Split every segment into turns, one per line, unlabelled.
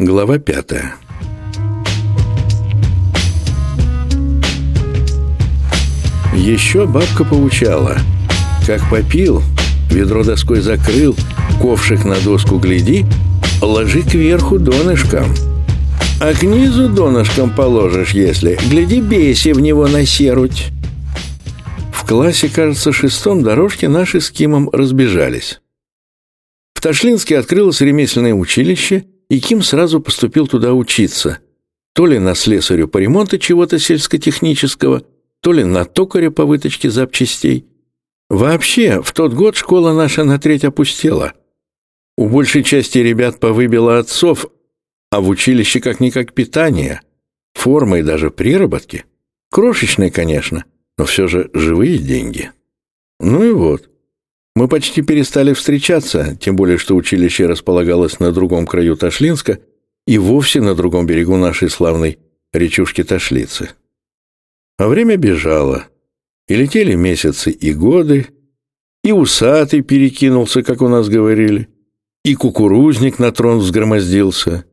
Глава пятая Еще бабка поучала. Как попил, ведро доской закрыл, ковшик на доску гляди, ложи кверху донышком. А к низу донышком положишь, если, гляди, бейся в него на серуть. В классе, кажется, шестом дорожки наши с Кимом разбежались. В Ташлинске открылось ремесленное училище, и Ким сразу поступил туда учиться. То ли на слесарю по ремонту чего-то сельскотехнического, то ли на токаря по выточке запчастей. Вообще, в тот год школа наша на треть опустела. У большей части ребят повыбило отцов, а в училище как-никак питание, форма и даже приработки. Крошечные, конечно, но все же живые деньги. Ну и вот. Мы почти перестали встречаться, тем более, что училище располагалось на другом краю Ташлинска и вовсе на другом берегу нашей славной речушки Ташлицы. А время бежало, и летели месяцы и годы, и усатый перекинулся, как у нас говорили, и кукурузник на трон взгромоздился,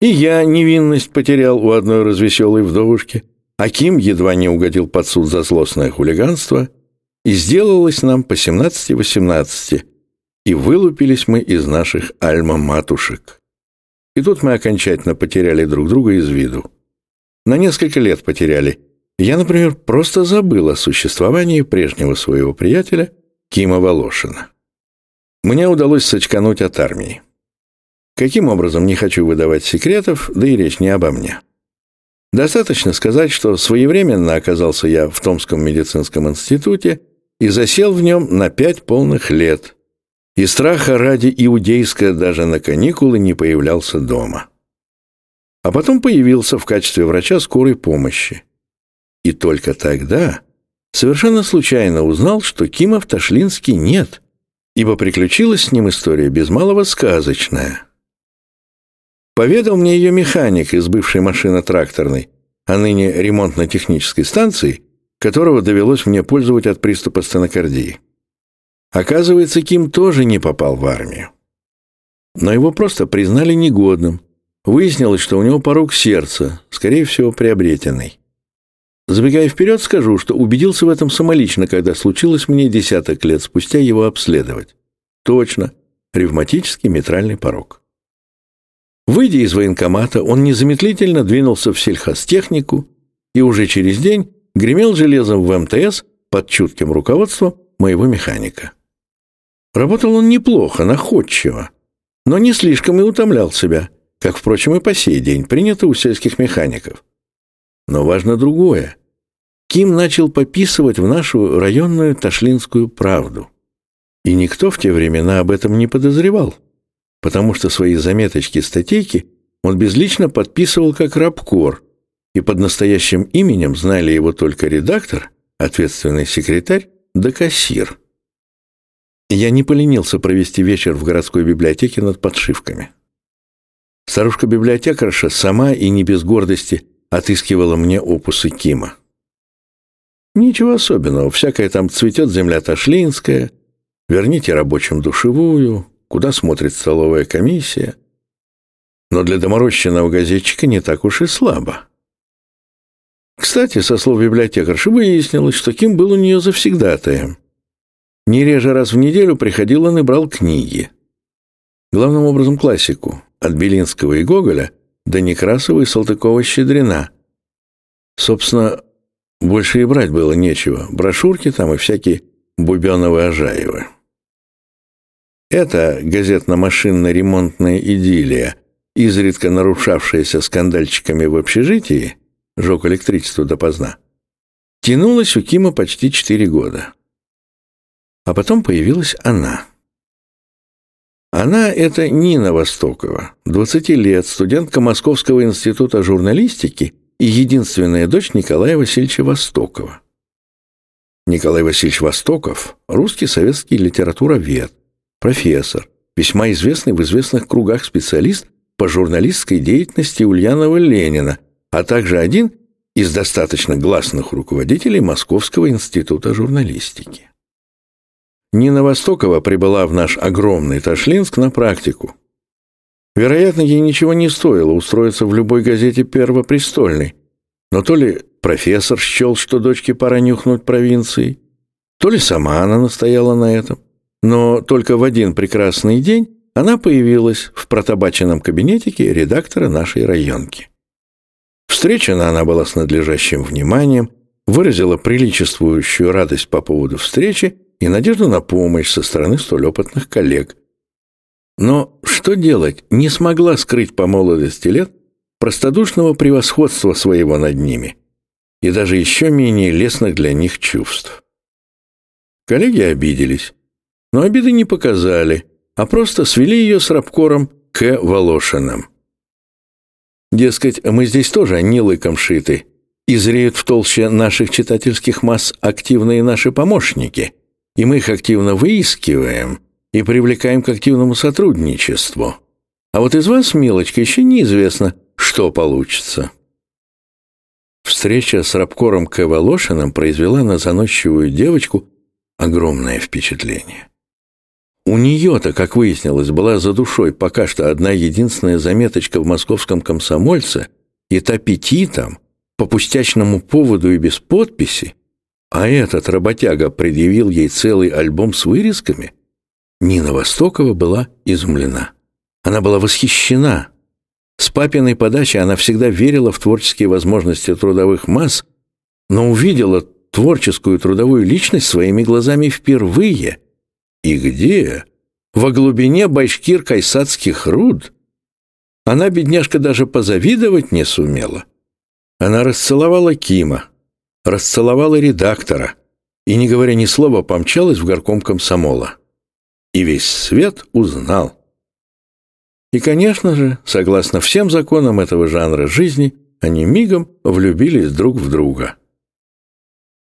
и я невинность потерял у одной развеселой вдовушки, а Ким едва не угодил под суд за злостное хулиганство, и сделалось нам по семнадцати-восемнадцати, и вылупились мы из наших альма-матушек. И тут мы окончательно потеряли друг друга из виду. На несколько лет потеряли – я, например, просто забыл о существовании прежнего своего приятеля Кима Волошина. Мне удалось сочкануть от армии. Каким образом, не хочу выдавать секретов, да и речь не обо мне. Достаточно сказать, что своевременно оказался я в Томском медицинском институте и засел в нем на пять полных лет. И страха ради иудейска даже на каникулы не появлялся дома. А потом появился в качестве врача скорой помощи. И только тогда совершенно случайно узнал, что Кима в Ташлинске нет, ибо приключилась с ним история без малого сказочная. Поведал мне ее механик из бывшей машины тракторной, а ныне ремонтно-технической станции, которого довелось мне пользовать от приступа стенокардии. Оказывается, Ким тоже не попал в армию. Но его просто признали негодным. Выяснилось, что у него порог сердца, скорее всего, приобретенный. Забегая вперед, скажу, что убедился в этом самолично, когда случилось мне десяток лет спустя его обследовать. Точно, ревматический митральный порог. Выйдя из военкомата, он незамедлительно двинулся в сельхозтехнику и уже через день гремел железом в МТС под чутким руководством моего механика. Работал он неплохо, находчиво, но не слишком и утомлял себя, как, впрочем, и по сей день принято у сельских механиков. Но важно другое. Ким начал пописывать в нашу районную Ташлинскую правду. И никто в те времена об этом не подозревал, потому что свои заметочки-статейки он безлично подписывал как рабкор, и под настоящим именем знали его только редактор, ответственный секретарь да кассир. Я не поленился провести вечер в городской библиотеке над подшивками. Старушка-библиотекарша сама и не без гордости отыскивала мне опусы Кима. Ничего особенного, всякое там цветет земля Ташлинская, верните рабочим душевую, куда смотрит столовая комиссия. Но для доморощенного газетчика не так уж и слабо. Кстати, со слов библиотекарши выяснилось, что Ким был у нее завсегдатаем. Не реже раз в неделю приходил он и брал книги. Главным образом классику, от Белинского и Гоголя – до Некрасова и Салтыкова-Щедрина. Собственно, больше и брать было нечего. Брошюрки там и всякие Бубеновы-Ажаевы. Это газетно-машинно-ремонтная идиллия, изредка нарушавшаяся скандальчиками в общежитии, жег электричество допоздна, тянулась у Кима почти четыре года. А потом появилась она — она — это Нина Востокова, 20 лет, студентка Московского института журналистики и единственная дочь Николая Васильевича Востокова. Николай Васильевич Востоков — русский советский литературовед, профессор, весьма известный в известных кругах специалист по журналистской деятельности Ульянова Ленина, а также один из достаточно гласных руководителей Московского института журналистики. Нина Востокова прибыла в наш огромный Ташлинск на практику. Вероятно, ей ничего не стоило устроиться в любой газете Первопрестольной. Но то ли профессор счел, что дочке пора нюхнуть провинции, то ли сама она настояла на этом. Но только в один прекрасный день она появилась в протобаченном кабинетике редактора нашей районки. Встречена она была с надлежащим вниманием, выразила приличествующую радость по поводу встречи и надежду на помощь со стороны столь опытных коллег. Но что делать, не смогла скрыть по молодости лет простодушного превосходства своего над ними и даже еще менее лестных для них чувств. Коллеги обиделись, но обиды не показали, а просто свели ее с рабкором к Волошиным. Дескать, мы здесь тоже не лыком шиты, и зреют в толще наших читательских масс активные наши помощники, и мы их активно выискиваем и привлекаем к активному сотрудничеству. А вот из вас, милочка, еще неизвестно, что получится. Встреча с рабкором К. Произвела на заносчивую девочку огромное впечатление. У нее-то, как выяснилось, была за душой пока что одна единственная заметочка в московском комсомольце, и та петитом, по пустячному поводу и без подписи, а этот работяга предъявил ей целый альбом с вырезками, Нина Востокова была изумлена. Она была восхищена. С папиной подачи она всегда верила в творческие возможности трудовых масс, но увидела творческую трудовую личность своими глазами впервые. И где? Во глубине башкир-кайсадских руд. Она, бедняжка, даже позавидовать не сумела. Она расцеловала Кима, расцеловала редактора и, не говоря ни слова, помчалась в горком комсомола. И весь свет узнал. И, конечно же, согласно всем законам этого жанра жизни, они мигом влюбились друг в друга.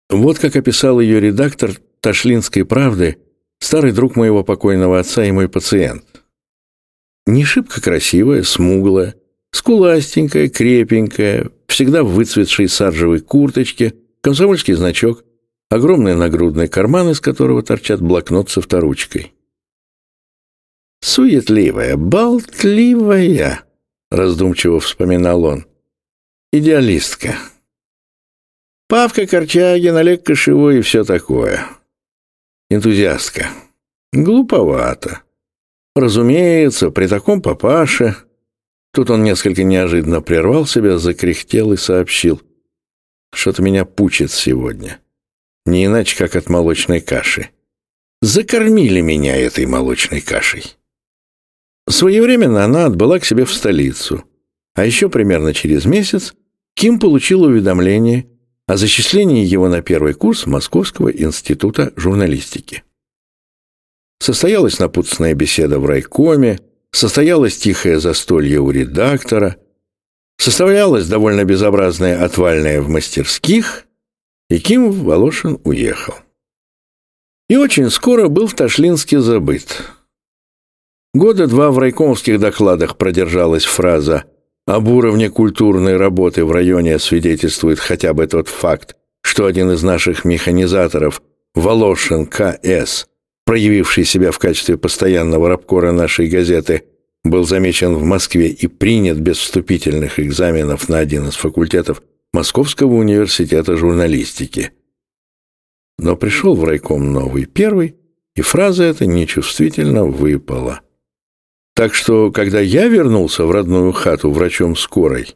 Вот как описал ее редактор Ташлинской правды, старый друг моего покойного отца и мой пациент. Не шибко красивая, смуглая, скуластенькая, крепенькая, всегда в выцветшей саржевой курточке, комсомольский значок, огромный нагрудный карман, из которого торчат блокнот со вторучкой. «Суетливая, болтливая», — раздумчиво вспоминал он. «Идеалистка. Павка Корчагин, Олег Кошевой и все такое. Энтузиастка. Глуповато. Разумеется, при таком папаше Тут он несколько неожиданно прервал себя, закряхтел и сообщил. Что-то меня пучит сегодня. Не иначе, как от молочной каши. Закормили меня этой молочной кашей. Своевременно она отбыла к себе в столицу. А еще примерно через месяц Ким получил уведомление о зачислении его на первый курс Московского института журналистики. Состоялась напутственная беседа в райкоме, состоялось тихое застолье у редактора, составлялось довольно безобразное отвальное в мастерских, и Ким Волошин уехал. И очень скоро был в Ташлинске забыт. Года два в райкомовских докладах продержалась фраза «Об уровне культурной работы в районе свидетельствует хотя бы тот факт, что один из наших механизаторов, Волошин К.С., проявивший себя в качестве постоянного рабкора нашей газеты, был замечен в Москве и принят без вступительных экзаменов на один из факультетов Московского университета журналистики. Но пришел в райком новый первый, и фраза эта нечувствительно выпала. Так что, когда я вернулся в родную хату врачом скорой,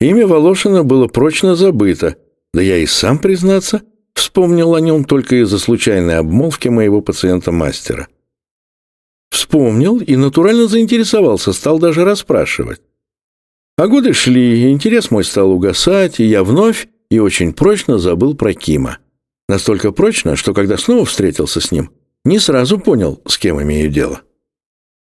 имя Волошина было прочно забыто, да я и сам, признаться, Вспомнил о нем только из-за случайной обмолвки моего пациента-мастера. Вспомнил и натурально заинтересовался, стал даже расспрашивать. А годы шли, интерес мой стал угасать, и я вновь и очень прочно забыл про Кима. Настолько прочно, что когда снова встретился с ним, не сразу понял, с кем имею дело.